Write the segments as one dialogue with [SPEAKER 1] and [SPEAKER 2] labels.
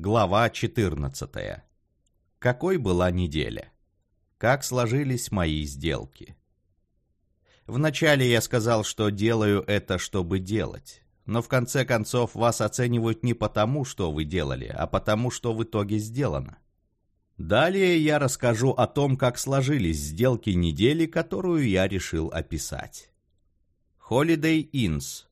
[SPEAKER 1] Глава 14. Какой была неделя? Как сложились мои сделки? Вначале я сказал, что делаю это, чтобы делать. Но в конце концов вас оценивают не потому, что вы делали, а потому, что в итоге сделано. Далее я расскажу о том, как сложились сделки недели, которую я решил описать. Holiday Inns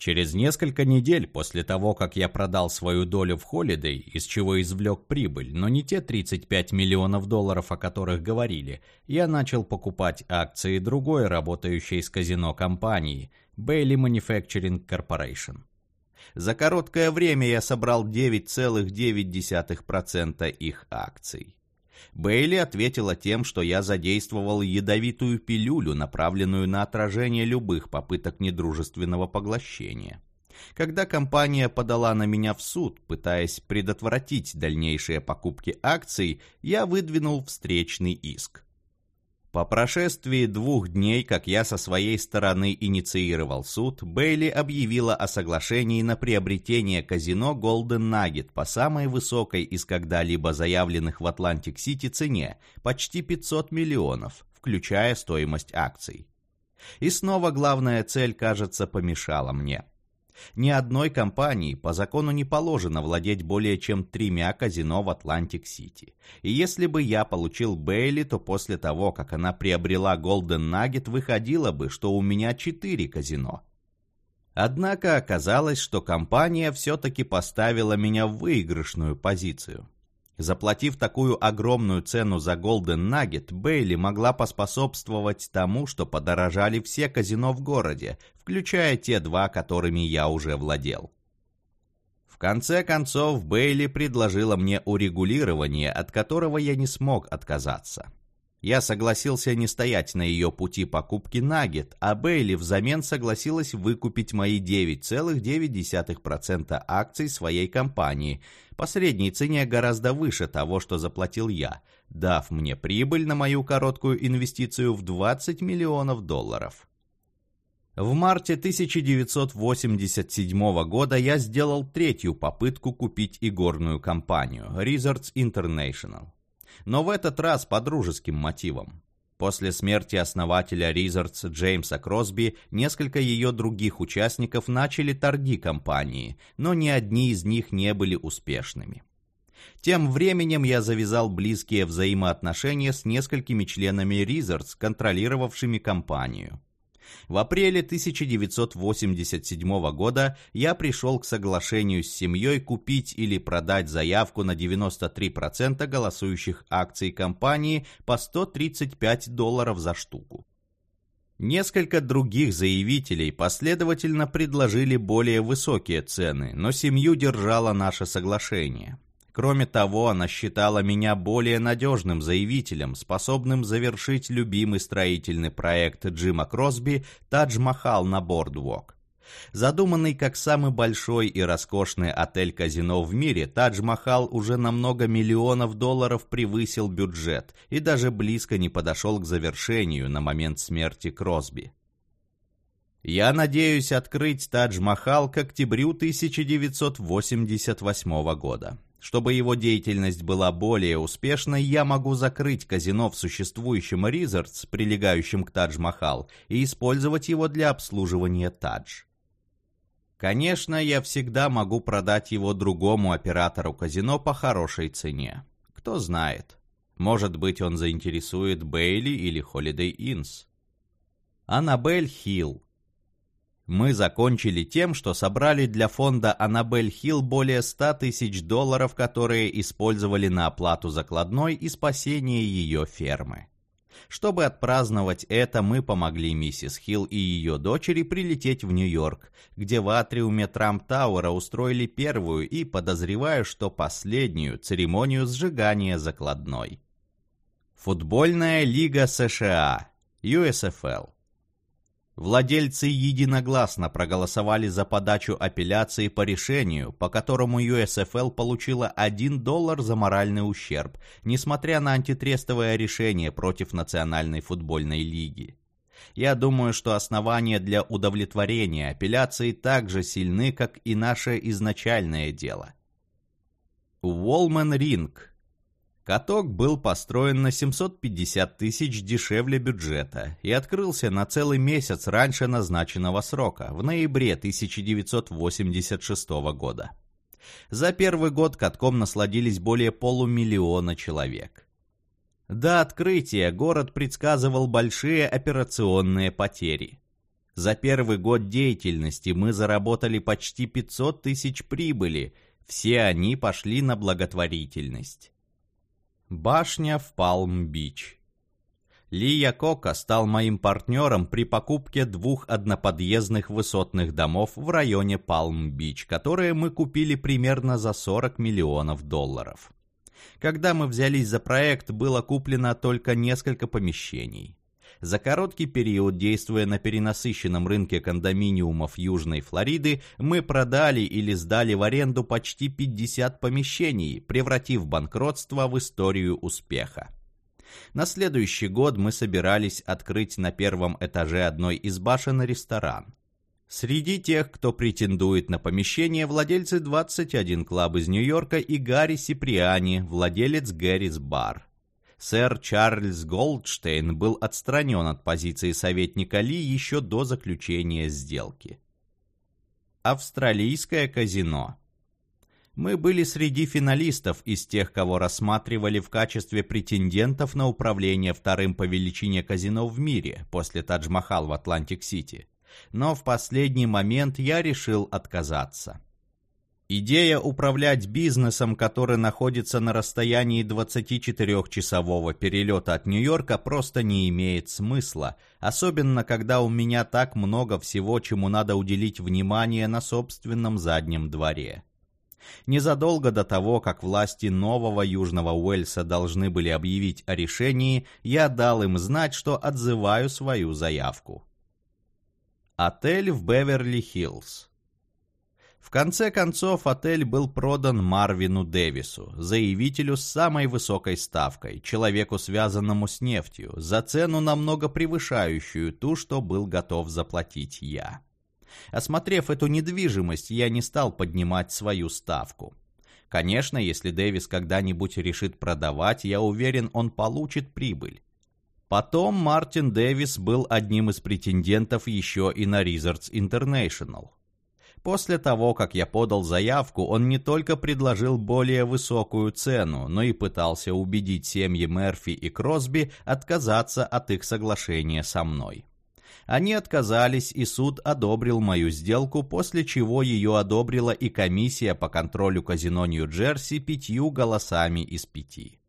[SPEAKER 1] Через несколько недель после того, как я продал свою долю в Holiday, из чего извлек прибыль, но не те 35 миллионов долларов, о которых говорили, я начал покупать акции другой работающей с казино компании, Bailey Manufacturing Corporation. За короткое время я собрал 9,9% их акций. Бейли ответила тем, что я задействовал ядовитую пилюлю, направленную на отражение любых попыток недружественного поглощения. Когда компания подала на меня в суд, пытаясь предотвратить дальнейшие покупки акций, я выдвинул встречный иск. По прошествии двух дней, как я со своей стороны инициировал суд, Бейли объявила о соглашении на приобретение казино Golden Nugget по самой высокой из когда-либо заявленных в Атлантик-Сити цене, почти 500 миллионов, включая стоимость акций. И снова главная цель, кажется, помешала мне. Ни одной компании по закону не положено владеть более чем тремя казино в Атлантик-Сити. И если бы я получил Бейли, то после того, как она приобрела Golden Nugget, выходило бы, что у меня четыре казино. Однако оказалось, что компания все-таки поставила меня в выигрышную позицию. Заплатив такую огромную цену за Golden Nugget, Бейли могла поспособствовать тому, что подорожали все казино в городе, включая те два, которыми я уже владел. В конце концов, Бейли предложила мне урегулирование, от которого я не смог отказаться. Я согласился не стоять на ее пути покупки Нагет, а Бейли взамен согласилась выкупить мои 9,9% акций своей компании по средней цене гораздо выше того, что заплатил я, дав мне прибыль на мою короткую инвестицию в 20 миллионов долларов. В марте 1987 года я сделал третью попытку купить игорную компанию Resorts International но в этот раз по дружеским мотивам. После смерти основателя Resorts Джеймса Кросби несколько ее других участников начали торги компании, но ни одни из них не были успешными. Тем временем я завязал близкие взаимоотношения с несколькими членами Resorts, контролировавшими компанию. В апреле 1987 года я пришел к соглашению с семьей купить или продать заявку на 93% голосующих акций компании по 135 долларов за штуку. Несколько других заявителей последовательно предложили более высокие цены, но семью держало наше соглашение. Кроме того, она считала меня более надежным заявителем, способным завершить любимый строительный проект Джима Кросби «Тадж-Махал» на Бордвок. Задуманный как самый большой и роскошный отель-казино в мире, Тадж-Махал уже на много миллионов долларов превысил бюджет и даже близко не подошел к завершению на момент смерти Кросби. Я надеюсь открыть Тадж-Махал к октябрю 1988 года. Чтобы его деятельность была более успешной, я могу закрыть казино в существующем Резортс, прилегающем к Тадж-Махал, и использовать его для обслуживания Тадж. Конечно, я всегда могу продать его другому оператору казино по хорошей цене. Кто знает. Может быть, он заинтересует Бейли или Holiday Inns. Аннабель Хилл мы закончили тем, что собрали для фонда Аннабель Хилл более 100 тысяч долларов, которые использовали на оплату закладной и спасение ее фермы. Чтобы отпраздновать это, мы помогли миссис Хилл и ее дочери прилететь в Нью-Йорк, где в атриуме Трамп-Тауэра устроили первую и, подозреваю, что последнюю церемонию сжигания закладной. Футбольная лига США, USFL. Владельцы единогласно проголосовали за подачу апелляции по решению, по которому USFL получила 1 доллар за моральный ущерб, несмотря на антитрестовое решение против Национальной футбольной лиги. Я думаю, что основания для удовлетворения апелляции так же сильны, как и наше изначальное дело. Уолмен Ринг. Каток был построен на 750 тысяч дешевле бюджета и открылся на целый месяц раньше назначенного срока, в ноябре 1986 года. За первый год катком насладились более полумиллиона человек. До открытия город предсказывал большие операционные потери. За первый год деятельности мы заработали почти 500 тысяч прибыли, все они пошли на благотворительность. Башня в Палм-Бич Лия Кока стал моим партнером при покупке двух одноподъездных высотных домов в районе Палм-Бич, которые мы купили примерно за 40 миллионов долларов. Когда мы взялись за проект, было куплено только несколько помещений. За короткий период, действуя на перенасыщенном рынке кондоминиумов Южной Флориды, мы продали или сдали в аренду почти 50 помещений, превратив банкротство в историю успеха. На следующий год мы собирались открыть на первом этаже одной из башен ресторан. Среди тех, кто претендует на помещение, владельцы 21 Club из Нью-Йорка и Гарри Сиприани, владелец Harry's Bar. Сэр Чарльз Голдштейн был отстранен от позиции советника Ли еще до заключения сделки. Австралийское казино мы были среди финалистов из тех, кого рассматривали в качестве претендентов на управление вторым по величине казино в мире после Тадж-Махал в Атлантик-Сити. Но в последний момент я решил отказаться. Идея управлять бизнесом, который находится на расстоянии 24-часового перелета от Нью-Йорка, просто не имеет смысла, особенно когда у меня так много всего, чему надо уделить внимание на собственном заднем дворе. Незадолго до того, как власти нового Южного Уэльса должны были объявить о решении, я дал им знать, что отзываю свою заявку. Отель в Беверли-Хиллз в конце концов, отель был продан Марвину Дэвису, заявителю с самой высокой ставкой, человеку, связанному с нефтью, за цену намного превышающую ту, что был готов заплатить я. Осмотрев эту недвижимость, я не стал поднимать свою ставку. Конечно, если Дэвис когда-нибудь решит продавать, я уверен, он получит прибыль. Потом Мартин Дэвис был одним из претендентов еще и на Resorts International. После того, как я подал заявку, он не только предложил более высокую цену, но и пытался убедить семьи Мерфи и Кросби отказаться от их соглашения со мной. Они отказались, и суд одобрил мою сделку, после чего ее одобрила и комиссия по контролю казино Нью-Джерси пятью голосами из пяти.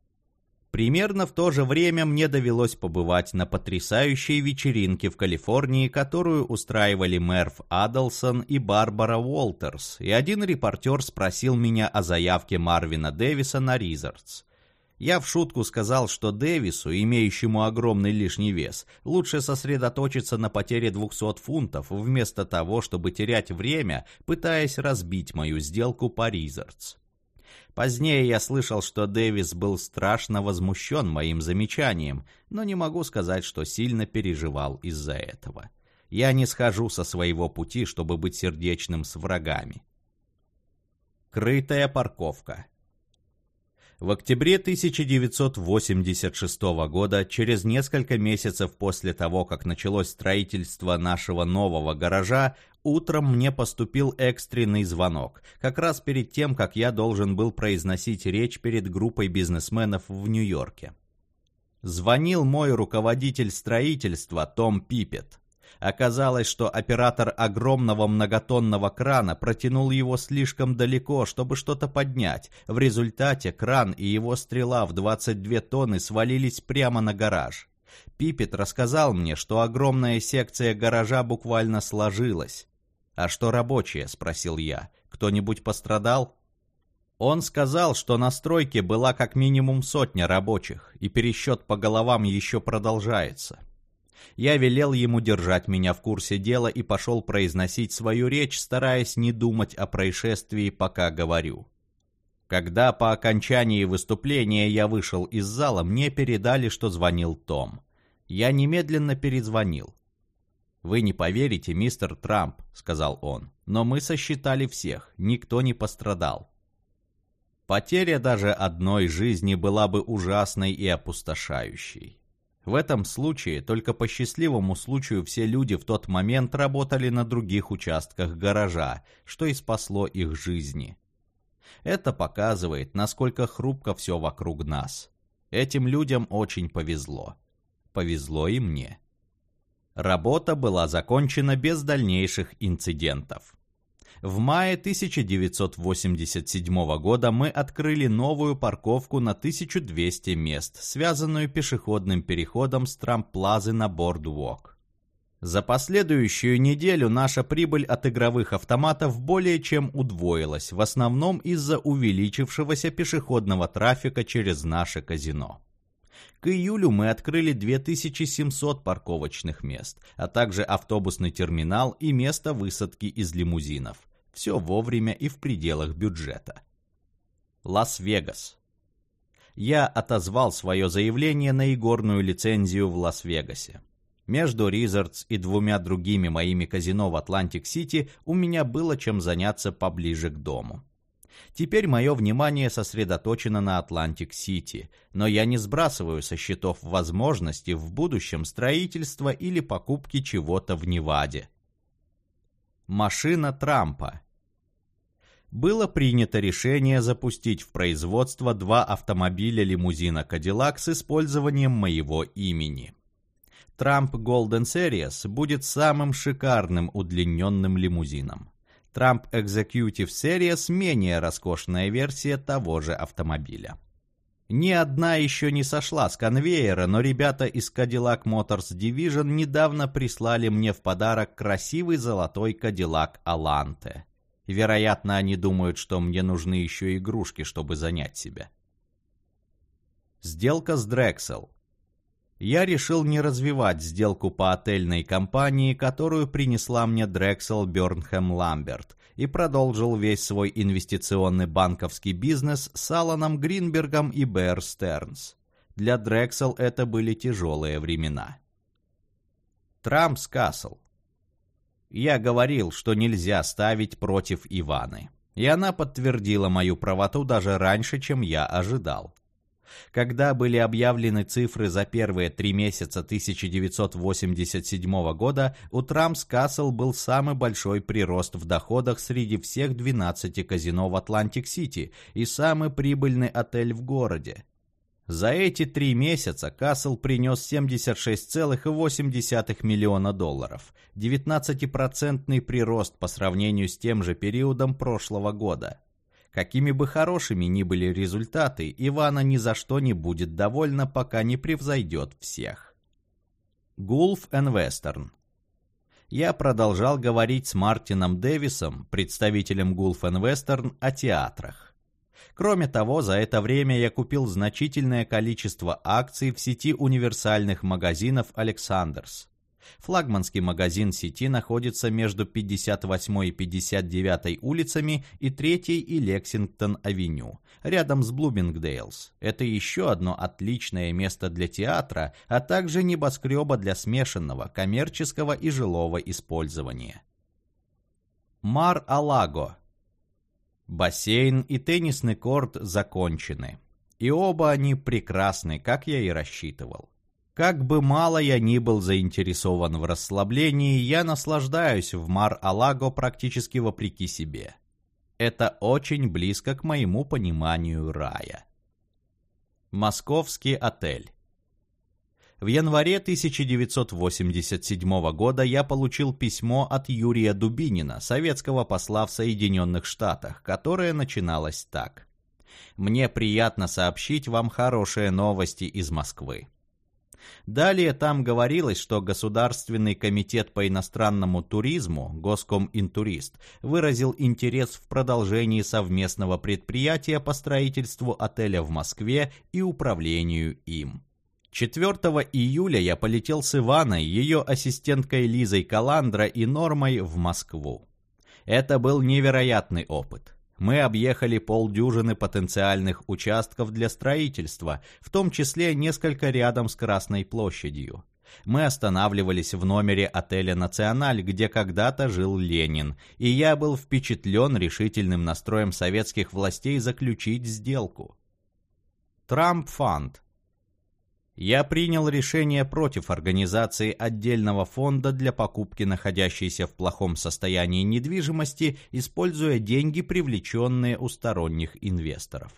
[SPEAKER 1] Примерно в то же время мне довелось побывать на потрясающей вечеринке в Калифорнии, которую устраивали Мерф Адлсон и Барбара Уолтерс, и один репортер спросил меня о заявке Марвина Дэвиса на Ризардс. Я в шутку сказал, что Дэвису, имеющему огромный лишний вес, лучше сосредоточиться на потере 200 фунтов, вместо того, чтобы терять время, пытаясь разбить мою сделку по Ризардс. Позднее я слышал, что Дэвис был страшно возмущен моим замечанием, но не могу сказать, что сильно переживал из-за этого. Я не схожу со своего пути, чтобы быть сердечным с врагами. Крытая парковка в октябре 1986 года, через несколько месяцев после того, как началось строительство нашего нового гаража, утром мне поступил экстренный звонок, как раз перед тем, как я должен был произносить речь перед группой бизнесменов в Нью-Йорке. Звонил мой руководитель строительства Том Пипет. Оказалось, что оператор огромного многотонного крана протянул его слишком далеко, чтобы что-то поднять. В результате кран и его стрела в 22 тонны свалились прямо на гараж. Пипет рассказал мне, что огромная секция гаража буквально сложилась. «А что рабочие?» — спросил я. «Кто-нибудь пострадал?» Он сказал, что на стройке была как минимум сотня рабочих, и пересчет по головам еще продолжается. Я велел ему держать меня в курсе дела и пошел произносить свою речь, стараясь не думать о происшествии, пока говорю. Когда по окончании выступления я вышел из зала, мне передали, что звонил Том. Я немедленно перезвонил. «Вы не поверите, мистер Трамп», — сказал он, — «но мы сосчитали всех, никто не пострадал». Потеря даже одной жизни была бы ужасной и опустошающей. В этом случае только по счастливому случаю все люди в тот момент работали на других участках гаража, что и спасло их жизни. Это показывает, насколько хрупко все вокруг нас. Этим людям очень повезло. Повезло и мне. Работа была закончена без дальнейших инцидентов. В мае 1987 года мы открыли новую парковку на 1200 мест, связанную пешеходным переходом с Трамплазы на Бордвок. За последующую неделю наша прибыль от игровых автоматов более чем удвоилась, в основном из-за увеличившегося пешеходного трафика через наше казино. К июлю мы открыли 2700 парковочных мест, а также автобусный терминал и место высадки из лимузинов. Все вовремя и в пределах бюджета. Лас-Вегас. Я отозвал свое заявление на игорную лицензию в Лас-Вегасе. Между Resorts и двумя другими моими казино в Атлантик-Сити у меня было чем заняться поближе к дому. Теперь мое внимание сосредоточено на Атлантик-Сити, но я не сбрасываю со счетов возможности в будущем строительства или покупки чего-то в Неваде. Машина Трампа было принято решение запустить в производство два автомобиля-лимузина Cadillac с использованием моего имени. Trump Golden Series будет самым шикарным удлиненным лимузином. Trump Executive Series менее роскошная версия того же автомобиля. Ни одна еще не сошла с конвейера, но ребята из Cadillac Motors Division недавно прислали мне в подарок красивый золотой Cadillac Alante. Вероятно, они думают, что мне нужны еще игрушки, чтобы занять себя. Сделка с Drexel я решил не развивать сделку по отельной компании, которую принесла мне Drexel Бёрнхэм Ламберт, и продолжил весь свой инвестиционный банковский бизнес с Аланом Гринбергом и Бэр Стернс. Для Drexel это были тяжелые времена. Trump's Castle. Я говорил, что нельзя ставить против Иваны. И она подтвердила мою правоту даже раньше, чем я ожидал. Когда были объявлены цифры за первые три месяца 1987 года, у Trump's Castle был самый большой прирост в доходах среди всех 12 казино в Атлантик-Сити и самый прибыльный отель в городе. За эти три месяца Касл принес 76,8 миллиона долларов, 19% прирост по сравнению с тем же периодом прошлого года. Какими бы хорошими ни были результаты, Ивана ни за что не будет довольна, пока не превзойдет всех. Гулф Вестерн Я продолжал говорить с Мартином Дэвисом, представителем Гулф Вестерн, о театрах. Кроме того, за это время я купил значительное количество акций в сети универсальных магазинов «Александрс». Флагманский магазин сети находится между 58 и 59 улицами и 3 и Лексингтон-авеню, рядом с Блумингдейлс. Это еще одно отличное место для театра, а также небоскреба для смешанного, коммерческого и жилого использования. Мар-Алаго Бассейн и теннисный корт закончены. И оба они прекрасны, как я и рассчитывал. Как бы мало я ни был заинтересован в расслаблении, я наслаждаюсь в Мар-Алаго практически вопреки себе. Это очень близко к моему пониманию рая. Московский отель. В январе 1987 года я получил письмо от Юрия Дубинина, советского посла в Соединенных Штатах, которое начиналось так. «Мне приятно сообщить вам хорошие новости из Москвы. Далее там говорилось, что Государственный комитет по иностранному туризму, Госкоминтурист, выразил интерес в продолжении совместного предприятия по строительству отеля в Москве и управлению им. 4 июля я полетел с Иваной, ее ассистенткой Лизой Каландра и Нормой в Москву. Это был невероятный опыт мы объехали полдюжины потенциальных участков для строительства, в том числе несколько рядом с Красной площадью. Мы останавливались в номере отеля «Националь», где когда-то жил Ленин, и я был впечатлен решительным настроем советских властей заключить сделку. Трамп-фанд. Я принял решение против организации отдельного фонда для покупки находящейся в плохом состоянии недвижимости, используя деньги, привлеченные у сторонних инвесторов.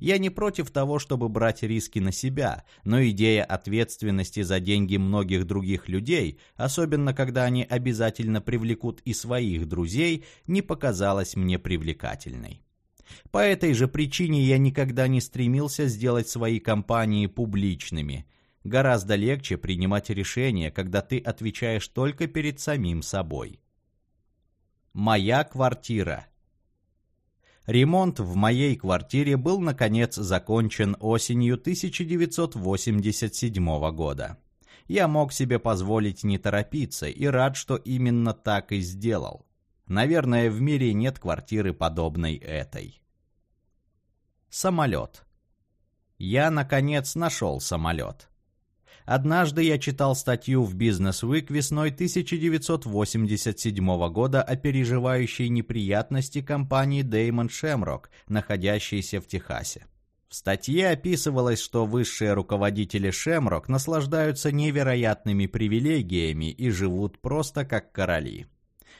[SPEAKER 1] Я не против того, чтобы брать риски на себя, но идея ответственности за деньги многих других людей, особенно когда они обязательно привлекут и своих друзей, не показалась мне привлекательной. По этой же причине я никогда не стремился сделать свои компании публичными. Гораздо легче принимать решения, когда ты отвечаешь только перед самим собой. Моя квартира – Ремонт в моей квартире был, наконец, закончен осенью 1987 года. Я мог себе позволить не торопиться и рад, что именно так и сделал. Наверное, в мире нет квартиры, подобной этой. Самолет. Я, наконец, нашел самолет. Однажды я читал статью в Business Week весной 1987 года о переживающей неприятности компании Damon Shamrock, находящейся в Техасе. В статье описывалось, что высшие руководители Shamrock наслаждаются невероятными привилегиями и живут просто как короли.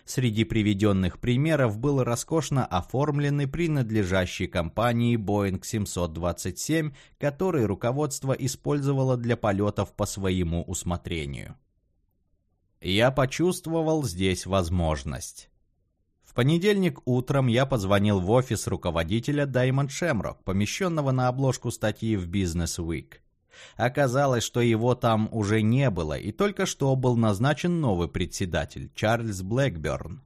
[SPEAKER 1] Среди приведенных примеров был роскошно оформленный принадлежащий компании Boeing 727, который руководство использовало для полетов по своему усмотрению. Я почувствовал здесь возможность. В понедельник утром я позвонил в офис руководителя Diamond Shamrock, помещенного на обложку статьи в Business Week. Оказалось, что его там уже не было, и только что был назначен новый председатель, Чарльз Блэкберн.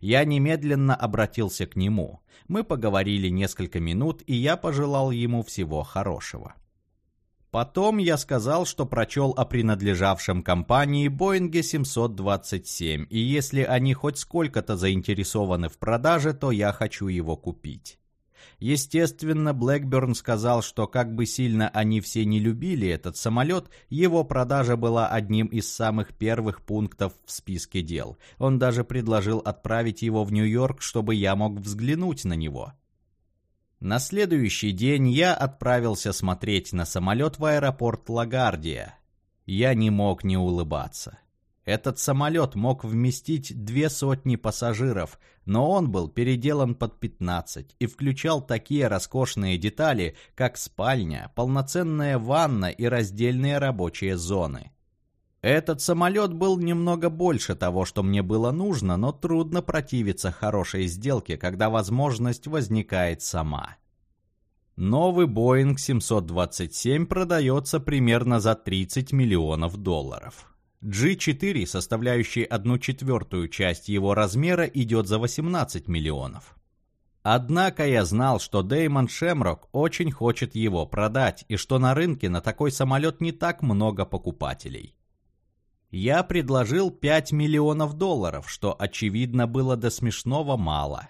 [SPEAKER 1] Я немедленно обратился к нему. Мы поговорили несколько минут, и я пожелал ему всего хорошего. Потом я сказал, что прочел о принадлежавшем компании Боинге 727, и если они хоть сколько-то заинтересованы в продаже, то я хочу его купить. Естественно, Блэкберн сказал, что как бы сильно они все не любили этот самолет, его продажа была одним из самых первых пунктов в списке дел. Он даже предложил отправить его в Нью-Йорк, чтобы я мог взглянуть на него. На следующий день я отправился смотреть на самолет в аэропорт Лагардия. Я не мог не улыбаться. Этот самолет мог вместить две сотни пассажиров, но он был переделан под 15 и включал такие роскошные детали, как спальня, полноценная ванна и раздельные рабочие зоны. Этот самолет был немного больше того, что мне было нужно, но трудно противиться хорошей сделке, когда возможность возникает сама. Новый Boeing 727 продается примерно за 30 миллионов долларов. G4, составляющий одну четвертую часть его размера, идет за 18 миллионов. Однако я знал, что Дэймон Шемрок очень хочет его продать, и что на рынке на такой самолет не так много покупателей. Я предложил 5 миллионов долларов, что, очевидно, было до смешного мало.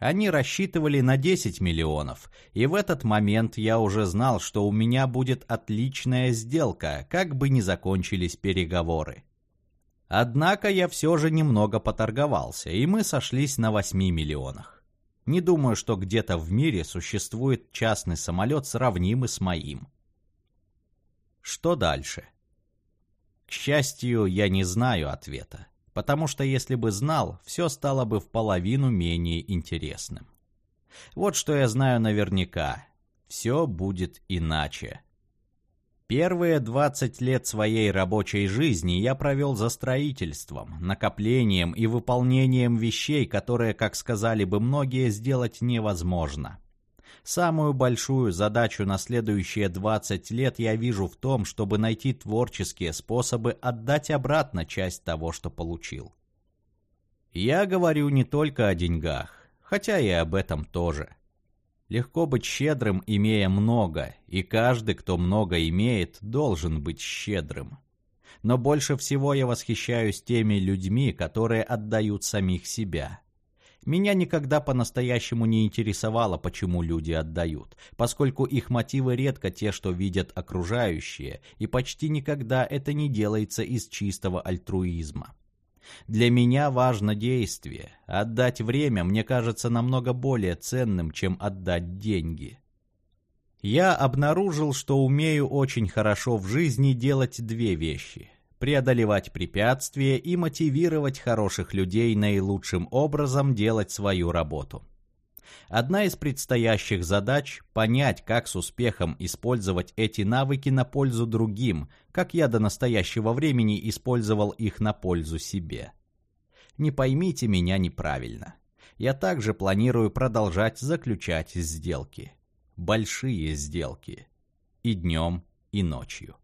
[SPEAKER 1] Они рассчитывали на 10 миллионов, и в этот момент я уже знал, что у меня будет отличная сделка, как бы ни закончились переговоры. Однако я все же немного поторговался, и мы сошлись на 8 миллионах. Не думаю, что где-то в мире существует частный самолет, сравнимый с моим. Что дальше? К счастью, я не знаю ответа потому что если бы знал, все стало бы в половину менее интересным. Вот что я знаю наверняка. Все будет иначе. Первые 20 лет своей рабочей жизни я провел за строительством, накоплением и выполнением вещей, которые, как сказали бы многие, сделать невозможно. Самую большую задачу на следующие 20 лет я вижу в том, чтобы найти творческие способы отдать обратно часть того, что получил. Я говорю не только о деньгах, хотя и об этом тоже. Легко быть щедрым, имея много, и каждый, кто много имеет, должен быть щедрым. Но больше всего я восхищаюсь теми людьми, которые отдают самих себя. Меня никогда по-настоящему не интересовало, почему люди отдают, поскольку их мотивы редко те, что видят окружающие, и почти никогда это не делается из чистого альтруизма. Для меня важно действие. Отдать время мне кажется намного более ценным, чем отдать деньги. Я обнаружил, что умею очень хорошо в жизни делать две вещи – преодолевать препятствия и мотивировать хороших людей наилучшим образом делать свою работу. Одна из предстоящих задач – понять, как с успехом использовать эти навыки на пользу другим, как я до настоящего времени использовал их на пользу себе. Не поймите меня неправильно. Я также планирую продолжать заключать сделки. Большие сделки. И днем, и ночью.